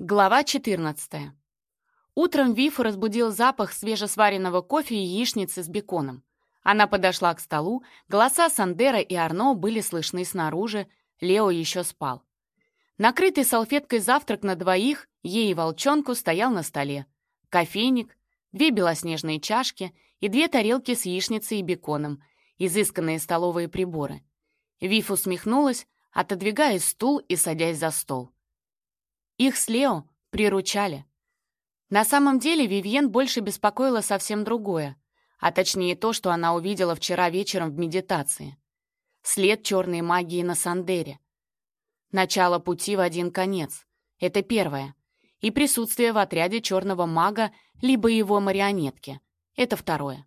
Глава 14. Утром Вифу разбудил запах свежесваренного кофе и яичницы с беконом. Она подошла к столу, голоса Сандера и Арно были слышны снаружи, Лео еще спал. Накрытый салфеткой завтрак на двоих, ей и волчонку, стоял на столе. Кофейник, две белоснежные чашки и две тарелки с яичницей и беконом, изысканные столовые приборы. Виф усмехнулась, отодвигая стул и садясь за стол. Их с Лео приручали. На самом деле Вивьен больше беспокоило совсем другое, а точнее то, что она увидела вчера вечером в медитации. След черной магии на Сандере. Начало пути в один конец. Это первое. И присутствие в отряде черного мага либо его марионетки. Это второе.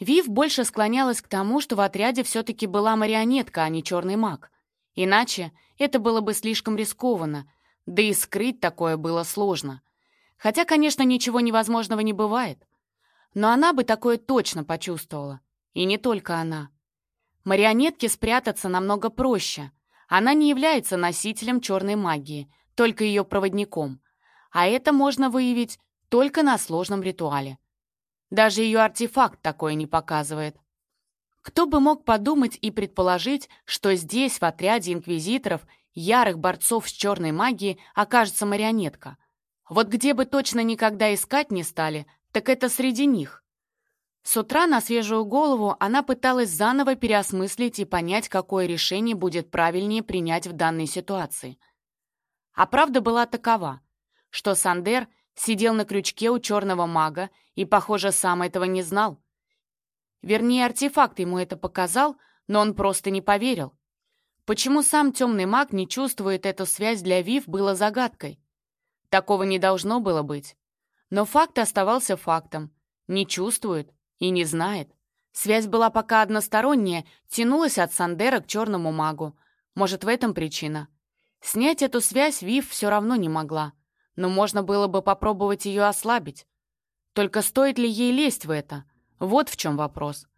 Вив больше склонялась к тому, что в отряде все-таки была марионетка, а не черный маг. Иначе это было бы слишком рискованно, да и скрыть такое было сложно. Хотя, конечно, ничего невозможного не бывает. Но она бы такое точно почувствовала. И не только она. Марионетке спрятаться намного проще. Она не является носителем черной магии, только ее проводником. А это можно выявить только на сложном ритуале. Даже ее артефакт такое не показывает. Кто бы мог подумать и предположить, что здесь, в отряде инквизиторов, ярых борцов с черной магией окажется марионетка. Вот где бы точно никогда искать не стали, так это среди них. С утра на свежую голову она пыталась заново переосмыслить и понять, какое решение будет правильнее принять в данной ситуации. А правда была такова, что Сандер сидел на крючке у черного мага и, похоже, сам этого не знал. Вернее, артефакт ему это показал, но он просто не поверил. Почему сам темный маг не чувствует эту связь для Вив, было загадкой. Такого не должно было быть. Но факт оставался фактом. Не чувствует и не знает. Связь была пока односторонняя, тянулась от Сандера к черному магу. Может, в этом причина. Снять эту связь Вив все равно не могла. Но можно было бы попробовать ее ослабить. Только стоит ли ей лезть в это? Вот в чем вопрос.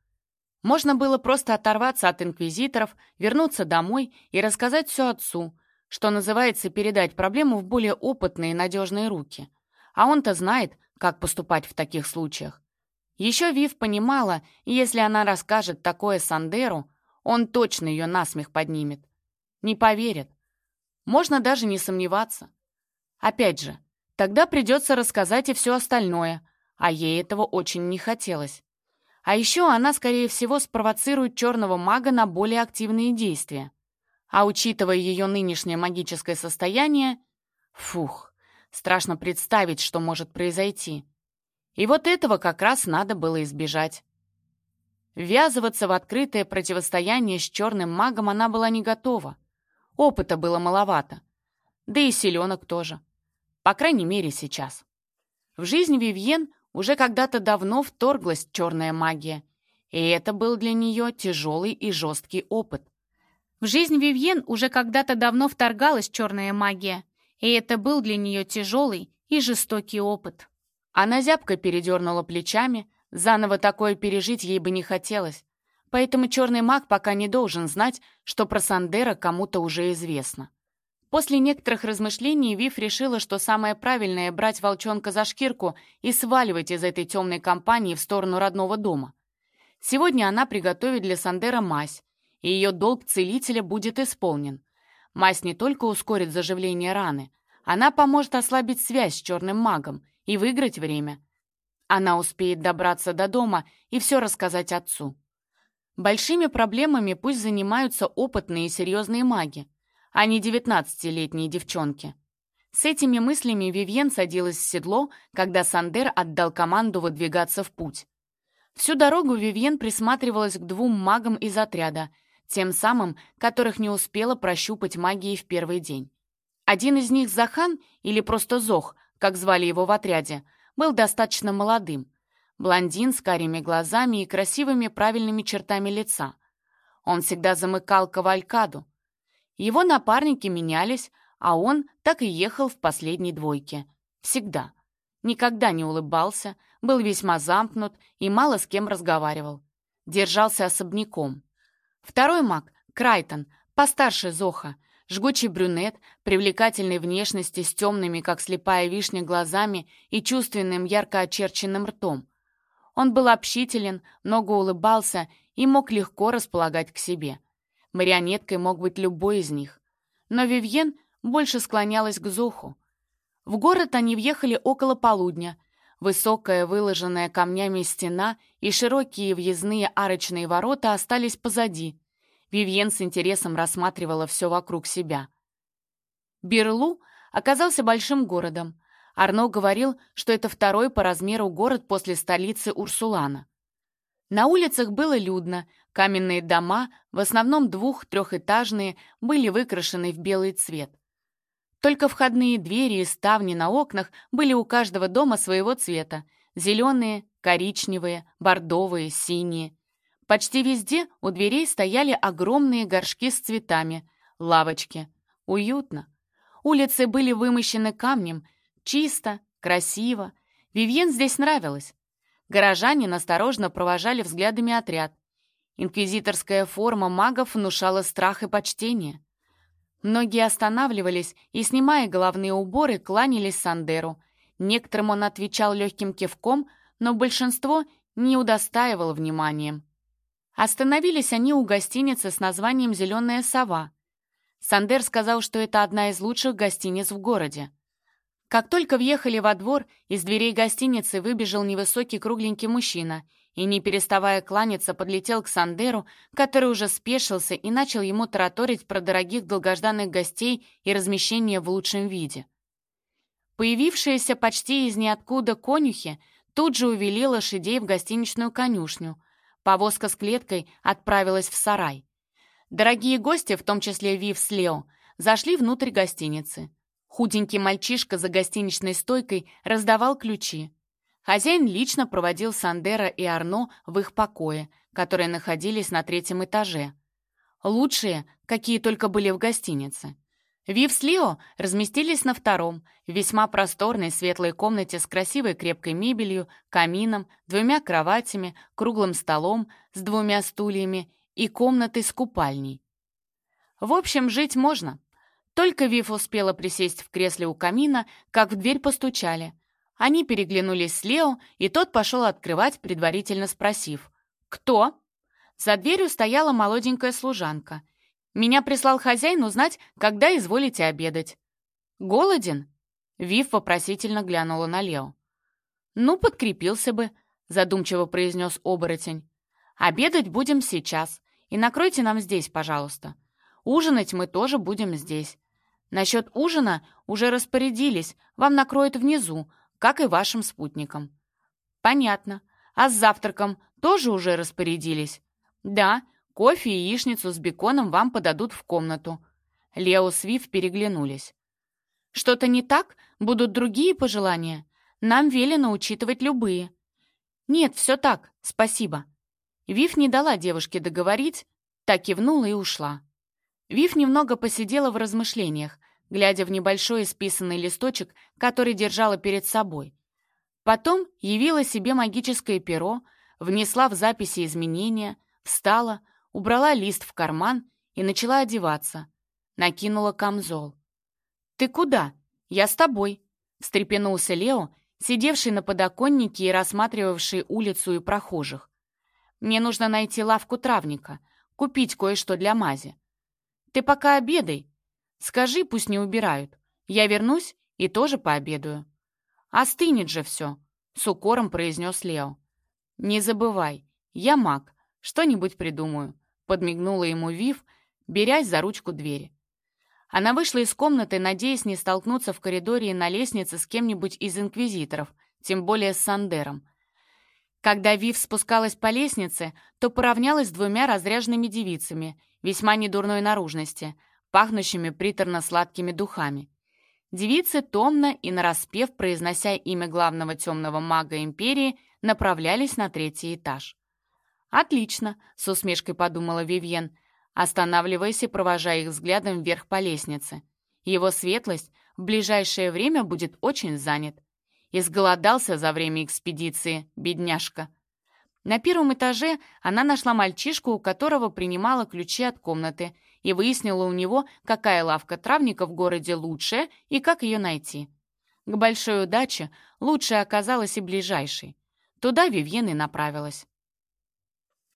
Можно было просто оторваться от инквизиторов, вернуться домой и рассказать все отцу, что называется передать проблему в более опытные и надежные руки. А он-то знает, как поступать в таких случаях. Еще Вив понимала, если она расскажет такое Сандеру, он точно ее насмех поднимет. Не поверит. Можно даже не сомневаться. Опять же, тогда придется рассказать и все остальное, а ей этого очень не хотелось. А еще она, скорее всего, спровоцирует черного мага на более активные действия. А учитывая ее нынешнее магическое состояние, фух, страшно представить, что может произойти. И вот этого как раз надо было избежать. Ввязываться в открытое противостояние с черным магом она была не готова. Опыта было маловато. Да и силенок тоже. По крайней мере, сейчас. В жизнь Вивьен уже когда-то давно вторглась черная магия, и это был для нее тяжелый и жесткий опыт. В жизнь Вивьен уже когда-то давно вторгалась черная магия, и это был для нее тяжелый и жестокий опыт. Она зябко передернула плечами, заново такое пережить ей бы не хотелось, поэтому черный маг пока не должен знать, что про Сандера кому-то уже известно. После некоторых размышлений Вив решила, что самое правильное — брать волчонка за шкирку и сваливать из этой темной компании в сторону родного дома. Сегодня она приготовит для Сандера мазь, и ее долг целителя будет исполнен. Мазь не только ускорит заживление раны, она поможет ослабить связь с черным магом и выиграть время. Она успеет добраться до дома и все рассказать отцу. Большими проблемами пусть занимаются опытные и серьезные маги, а не девятнадцатилетние девчонки. С этими мыслями Вивьен садилась в седло, когда Сандер отдал команду выдвигаться в путь. Всю дорогу Вивьен присматривалась к двум магам из отряда, тем самым, которых не успела прощупать магией в первый день. Один из них, Захан, или просто Зох, как звали его в отряде, был достаточно молодым. Блондин с карими глазами и красивыми правильными чертами лица. Он всегда замыкал кавалькаду, его напарники менялись, а он так и ехал в последней двойке. Всегда. Никогда не улыбался, был весьма замкнут и мало с кем разговаривал. Держался особняком. Второй маг, Крайтон, постарше Зоха, Жгучий брюнет, привлекательной внешности с темными, как слепая вишня, глазами и чувственным, ярко очерченным ртом. Он был общителен, много улыбался и мог легко располагать к себе. Марионеткой мог быть любой из них. Но Вивьен больше склонялась к Зоху. В город они въехали около полудня. Высокая, выложенная камнями стена и широкие въездные арочные ворота остались позади — Вивьен с интересом рассматривала все вокруг себя. Берлу оказался большим городом. Арно говорил, что это второй по размеру город после столицы Урсулана. На улицах было людно, каменные дома, в основном двух-трехэтажные, были выкрашены в белый цвет. Только входные двери и ставни на окнах были у каждого дома своего цвета — зеленые, коричневые, бордовые, синие. Почти везде у дверей стояли огромные горшки с цветами, лавочки. Уютно. Улицы были вымощены камнем. Чисто, красиво. Вивьен здесь нравилось. Горожане осторожно провожали взглядами отряд. Инквизиторская форма магов внушала страх и почтение. Многие останавливались и, снимая головные уборы, кланялись Сандеру. Некоторым он отвечал легким кивком, но большинство не удостаивало вниманием. Остановились они у гостиницы с названием «Зеленая сова». Сандер сказал, что это одна из лучших гостиниц в городе. Как только въехали во двор, из дверей гостиницы выбежал невысокий кругленький мужчина и, не переставая кланяться, подлетел к Сандеру, который уже спешился и начал ему тараторить про дорогих долгожданных гостей и размещение в лучшем виде. Появившиеся почти из ниоткуда конюхи тут же увели лошадей в гостиничную конюшню — Повозка с клеткой отправилась в сарай. Дорогие гости, в том числе Вив с Лео, зашли внутрь гостиницы. Худенький мальчишка за гостиничной стойкой раздавал ключи. Хозяин лично проводил Сандера и Арно в их покое, которые находились на третьем этаже. Лучшие, какие только были в гостинице. Вив с Лео разместились на втором, весьма просторной светлой комнате с красивой крепкой мебелью, камином, двумя кроватями, круглым столом с двумя стульями и комнатой с купальней. В общем, жить можно. Только Вив успела присесть в кресле у камина, как в дверь постучали. Они переглянулись с Лео, и тот пошел открывать, предварительно спросив «Кто?». За дверью стояла молоденькая служанка — меня прислал хозяин узнать, когда изволите обедать». «Голоден?» Вив вопросительно глянула на Лео. «Ну, подкрепился бы», — задумчиво произнес оборотень. «Обедать будем сейчас, и накройте нам здесь, пожалуйста. Ужинать мы тоже будем здесь. Насчет ужина уже распорядились, вам накроют внизу, как и вашим спутникам». «Понятно. А с завтраком тоже уже распорядились?» «Да, Кофе и яичницу с беконом вам подадут в комнату». Лео с Вив переглянулись. «Что-то не так? Будут другие пожелания? Нам велено учитывать любые». «Нет, все так, спасибо». Вив не дала девушке договорить, так кивнула и ушла. Вив немного посидела в размышлениях, глядя в небольшой исписанный листочек, который держала перед собой. Потом явила себе магическое перо, внесла в записи изменения, встала, убрала лист в карман и начала одеваться. Накинула камзол. «Ты куда? Я с тобой», — встрепенулся Лео, сидевший на подоконнике и рассматривавший улицу и прохожих. «Мне нужно найти лавку травника, купить кое-что для мази. Ты пока обедай. Скажи, пусть не убирают. Я вернусь и тоже пообедаю». «Остынет же все», — с укором произнес Лео. «Не забывай, я маг, что-нибудь придумаю подмигнула ему Вив, берясь за ручку двери. Она вышла из комнаты, надеясь не столкнуться в коридоре и на лестнице с кем-нибудь из инквизиторов, тем более с Сандером. Когда Вив спускалась по лестнице, то поравнялась с двумя разряженными девицами, весьма недурной наружности, пахнущими приторно-сладкими духами. Девицы, томно и нараспев, произнося имя главного темного мага Империи, направлялись на третий этаж. «Отлично», — с усмешкой подумала Вивьен, останавливаясь и провожая их взглядом вверх по лестнице. «Его светлость в ближайшее время будет очень занят. Изголодался за время экспедиции, бедняжка». На первом этаже она нашла мальчишку, у которого принимала ключи от комнаты, и выяснила у него, какая лавка травника в городе лучшая и как ее найти. К большой удаче лучшая оказалась и ближайшей. Туда Вивьен и направилась.